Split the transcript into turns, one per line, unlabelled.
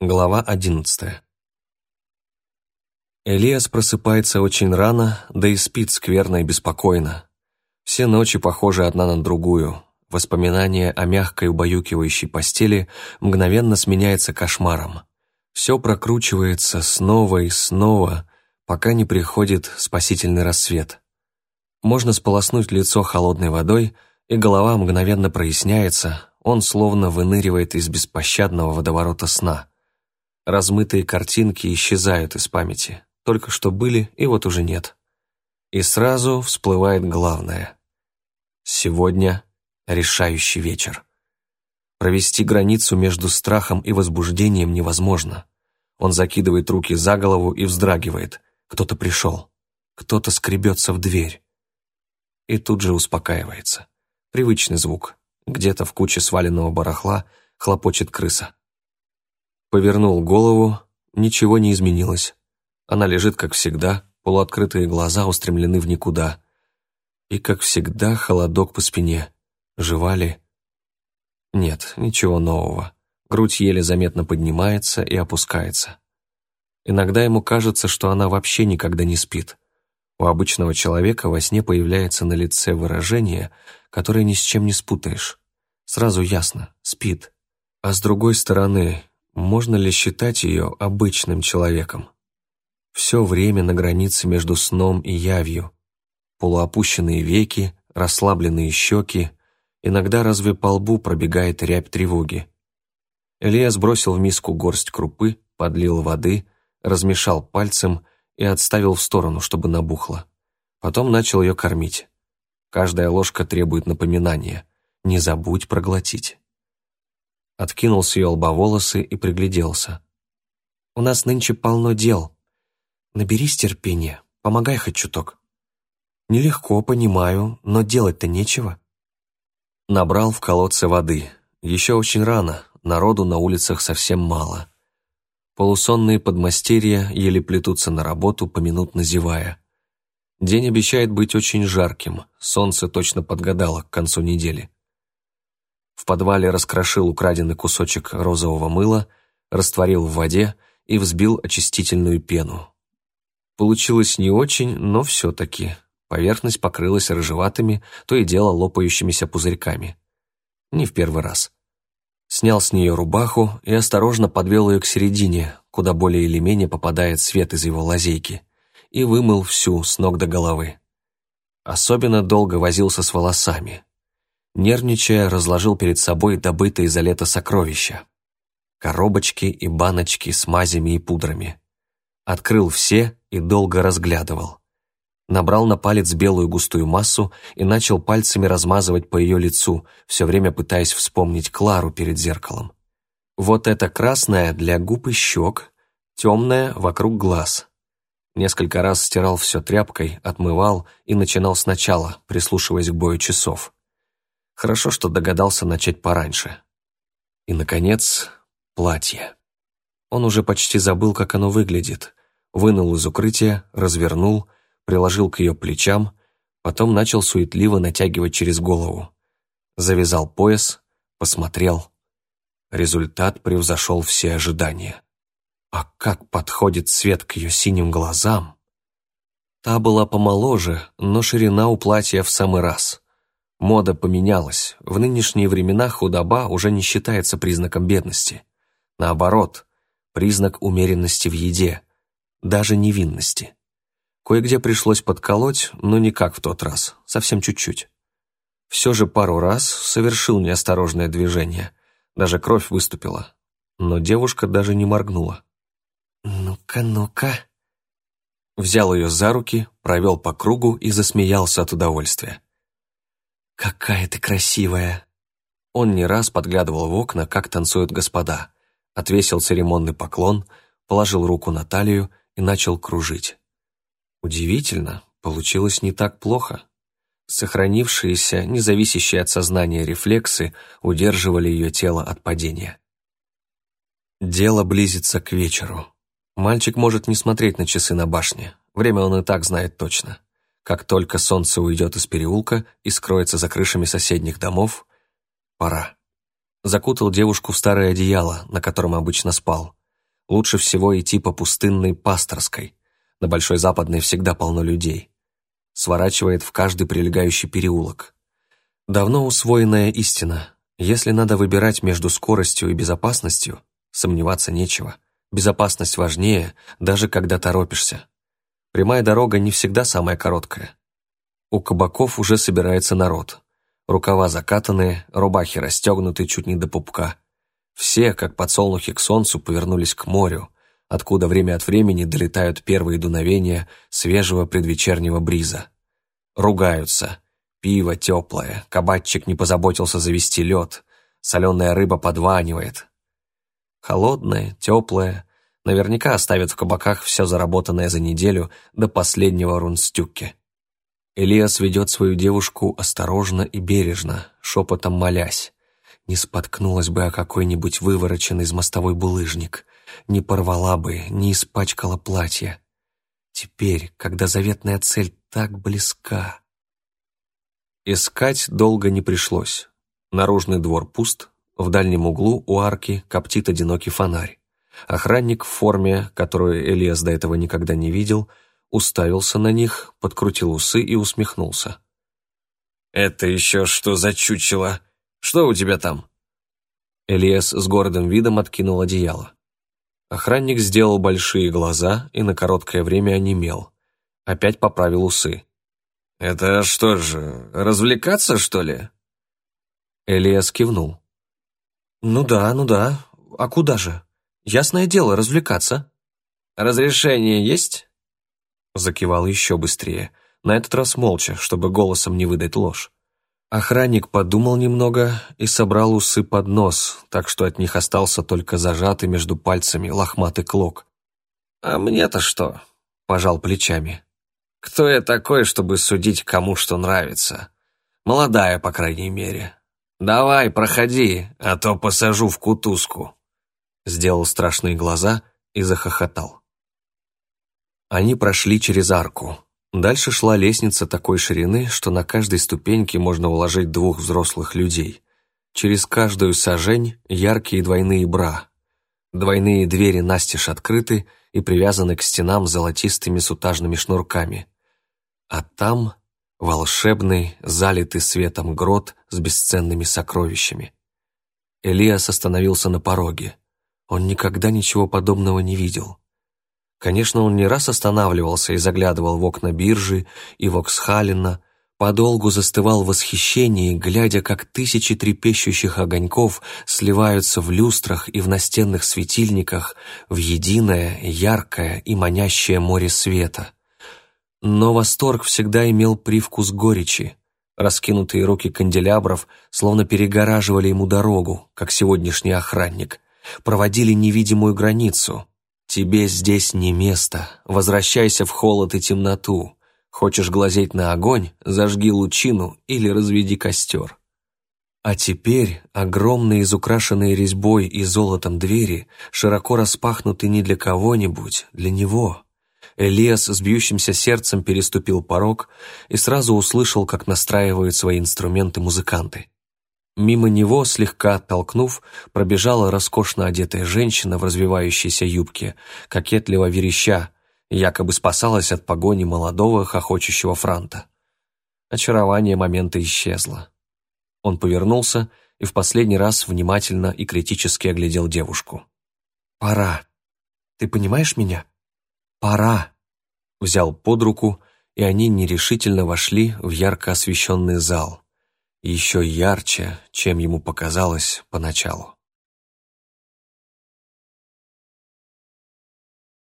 Глава одиннадцатая. Элиас просыпается очень рано, да и спит скверно и беспокойно. Все ночи похожи одна на другую. Воспоминание о мягкой убаюкивающей постели мгновенно сменяется кошмаром. Все прокручивается снова и снова, пока не приходит спасительный рассвет. Можно сполоснуть лицо холодной водой, и голова мгновенно проясняется, он словно выныривает из беспощадного водоворота сна – Размытые картинки исчезают из памяти. Только что были, и вот уже нет. И сразу всплывает главное. Сегодня решающий вечер. Провести границу между страхом и возбуждением невозможно. Он закидывает руки за голову и вздрагивает. Кто-то пришел. Кто-то скребется в дверь. И тут же успокаивается. Привычный звук. Где-то в куче сваленного барахла хлопочет крыса. Повернул голову, ничего не изменилось. Она лежит, как всегда, полуоткрытые глаза устремлены в никуда. И, как всегда, холодок по спине. Жива ли? Нет, ничего нового. Грудь еле заметно поднимается и опускается. Иногда ему кажется, что она вообще никогда не спит. У обычного человека во сне появляется на лице выражение, которое ни с чем не спутаешь. Сразу ясно – спит. А с другой стороны, можно ли считать ее обычным человеком? Все время на границе между сном и явью. Полуопущенные веки, расслабленные щеки, иногда разве по лбу пробегает рябь тревоги. Илья сбросил в миску горсть крупы, подлил воды, размешал пальцем и отставил в сторону, чтобы набухло. Потом начал ее кормить. Каждая ложка требует напоминания. Не забудь проглотить откинул с ее лба волосы и пригляделся. «У нас нынче полно дел. Наберись терпения, помогай хоть чуток». «Нелегко, понимаю, но делать-то нечего». Набрал в колодце воды. Еще очень рано, народу на улицах совсем мало. Полусонные подмастерья еле плетутся на работу, поминутно зевая. День обещает быть очень жарким, солнце точно подгадало к концу недели. В подвале раскрошил украденный кусочек розового мыла, растворил в воде и взбил очистительную пену. Получилось не очень, но все-таки. Поверхность покрылась рыжеватыми, то и дело лопающимися пузырьками. Не в первый раз. Снял с нее рубаху и осторожно подвел ее к середине, куда более или менее попадает свет из его лазейки, и вымыл всю с ног до головы. Особенно долго возился с волосами. Нервничая, разложил перед собой добытые за лето сокровища. Коробочки и баночки с мазями и пудрами. Открыл все и долго разглядывал. Набрал на палец белую густую массу и начал пальцами размазывать по ее лицу, все время пытаясь вспомнить Клару перед зеркалом. Вот это красное для губ и щек, темное вокруг глаз. Несколько раз стирал все тряпкой, отмывал и начинал сначала, прислушиваясь к бою часов. Хорошо, что догадался начать пораньше. И, наконец, платье. Он уже почти забыл, как оно выглядит. Вынул из укрытия, развернул, приложил к ее плечам, потом начал суетливо натягивать через голову. Завязал пояс, посмотрел. Результат превзошел все ожидания. А как подходит цвет к ее синим глазам! Та была помоложе, но ширина у платья в самый раз. Мода поменялась. В нынешние времена худоба уже не считается признаком бедности. Наоборот, признак умеренности в еде, даже невинности. Кое-где пришлось подколоть, но не как в тот раз, совсем чуть-чуть. Все же пару раз совершил неосторожное движение, даже кровь выступила, но девушка даже не моргнула. «Ну-ка, ну-ка...» Взял ее за руки, провел по кругу и засмеялся от удовольствия. «Какая ты красивая!» Он не раз подглядывал в окна, как танцуют господа, отвесил церемонный поклон, положил руку на талию и начал кружить. Удивительно, получилось не так плохо. Сохранившиеся, независящие от сознания рефлексы удерживали ее тело от падения. Дело близится к вечеру. Мальчик может не смотреть на часы на башне, время он и так знает точно. Как только солнце уйдет из переулка и скроется за крышами соседних домов, пора. Закутал девушку в старое одеяло, на котором обычно спал. Лучше всего идти по пустынной Пасторской. На Большой Западной всегда полно людей. Сворачивает в каждый прилегающий переулок. Давно усвоенная истина. Если надо выбирать между скоростью и безопасностью, сомневаться нечего. Безопасность важнее, даже когда торопишься. Прямая дорога не всегда самая короткая. У кабаков уже собирается народ. Рукава закатанные, рубахи расстегнуты чуть не до пупка. Все, как подсолнухи к солнцу, повернулись к морю, откуда время от времени долетают первые дуновения свежего предвечернего бриза. Ругаются. Пиво теплое, кабачик не позаботился завести лед, соленая рыба подванивает. Холодное, теплое, наверняка оставят в кабаках все заработанное за неделю до последнего рунстюкки. Элиас ведет свою девушку осторожно и бережно, шепотом молясь. Не споткнулась бы о какой-нибудь вывороченный из мостовой булыжник, не порвала бы, не испачкала платье. Теперь, когда заветная цель так близка... Искать долго не пришлось. Наружный двор пуст, в дальнем углу у арки коптит одинокий фонарь. Охранник в форме, которую Элиас до этого никогда не видел, — уставился на них, подкрутил усы и усмехнулся. «Это еще что за чучело? Что у тебя там?» Элиас с гордым видом откинул одеяло. Охранник сделал большие глаза и на короткое время онемел. Опять поправил усы. «Это что же, развлекаться, что ли?» Элиас кивнул. «Ну да, ну да. А куда же? Ясное дело, развлекаться». «Разрешение есть?» Закивал еще быстрее, на этот раз молча, чтобы голосом не выдать ложь. Охранник подумал немного и собрал усы под нос, так что от них остался только зажатый между пальцами лохматый клок. «А мне-то что?» — пожал плечами. «Кто я такой, чтобы судить, кому что нравится? Молодая, по крайней мере. Давай, проходи, а то посажу в кутузку». Сделал страшные глаза и захохотал. Они прошли через арку. Дальше шла лестница такой ширины, что на каждой ступеньке можно уложить двух взрослых людей. Через каждую сажень яркие двойные бра. Двойные двери настежь открыты и привязаны к стенам золотистыми сутажными шнурками. А там волшебный, залитый светом грот с бесценными сокровищами. Элиас остановился на пороге. Он никогда ничего подобного не видел. Конечно, он не раз останавливался и заглядывал в окна биржи и Воксхалена, подолгу застывал в восхищении, глядя, как тысячи трепещущих огоньков сливаются в люстрах и в настенных светильниках в единое, яркое и манящее море света. Но восторг всегда имел привкус горечи. Раскинутые руки канделябров словно перегораживали ему дорогу, как сегодняшний охранник, проводили невидимую границу — Тебе здесь не место, возвращайся в холод и темноту. Хочешь глазеть на огонь, зажги лучину или разведи костер. А теперь огромные изукрашенные резьбой и золотом двери широко распахнуты не для кого-нибудь, для него. Элиас с бьющимся сердцем переступил порог и сразу услышал, как настраивают свои инструменты музыканты. Мимо него, слегка оттолкнув, пробежала роскошно одетая женщина в развивающейся юбке, кокетливо вереща, якобы спасалась от погони молодого хохочущего франта. Очарование момента исчезло. Он повернулся и в последний раз внимательно и критически оглядел девушку. «Пора. Ты понимаешь меня? Пора!» Взял под руку, и они нерешительно вошли в ярко освещенный зал еще ярче, чем ему показалось поначалу.